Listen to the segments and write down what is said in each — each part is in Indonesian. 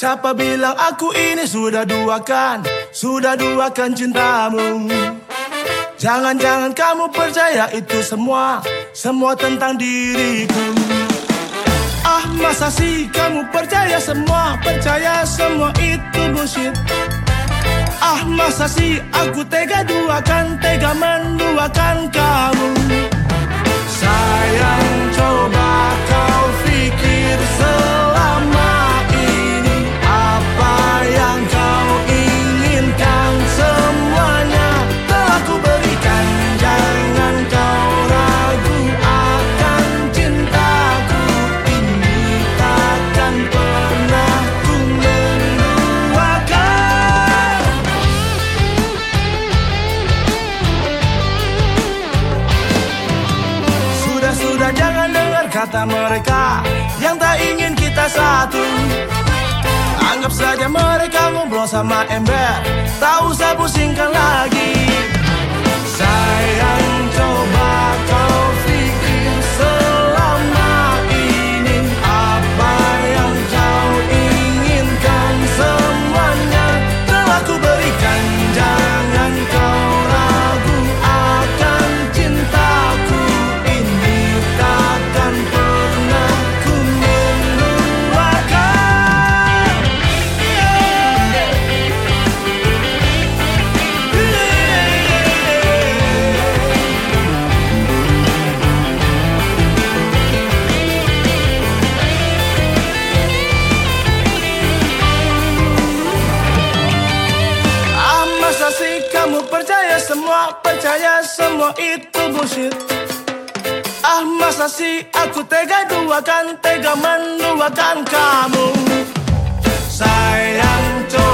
Siapa bilang aku ini sudah duakan Sudah duakan cintamu? Jangan-jangan kamu percaya itu semua Semua tentang diriku. Ah masa sih kamu percaya semua Percaya semua itu bullshit? Ah masa sih aku tega duakan Tega menduakan kamu kata mereka Yang tak ingin kita satu. Anggap saja mereka ngobrol sama ember Tak usah pusingkan lagi kamu percaya semua Percaya semua itu bullshit. Ah masa sih aku tega duakan Tega menduakan kamu? Sayang coba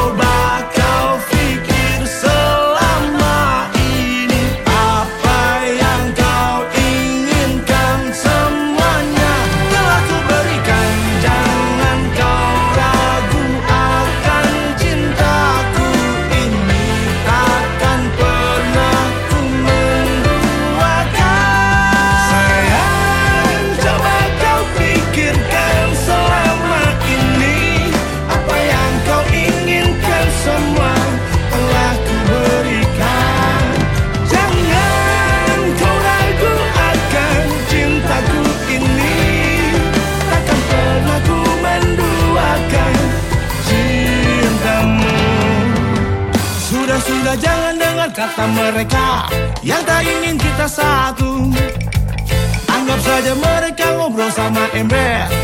Sudah-sudah jangan dengar kata mereka Yang tak ingin kita satu. Anggap saja mereka ngobrol sama ember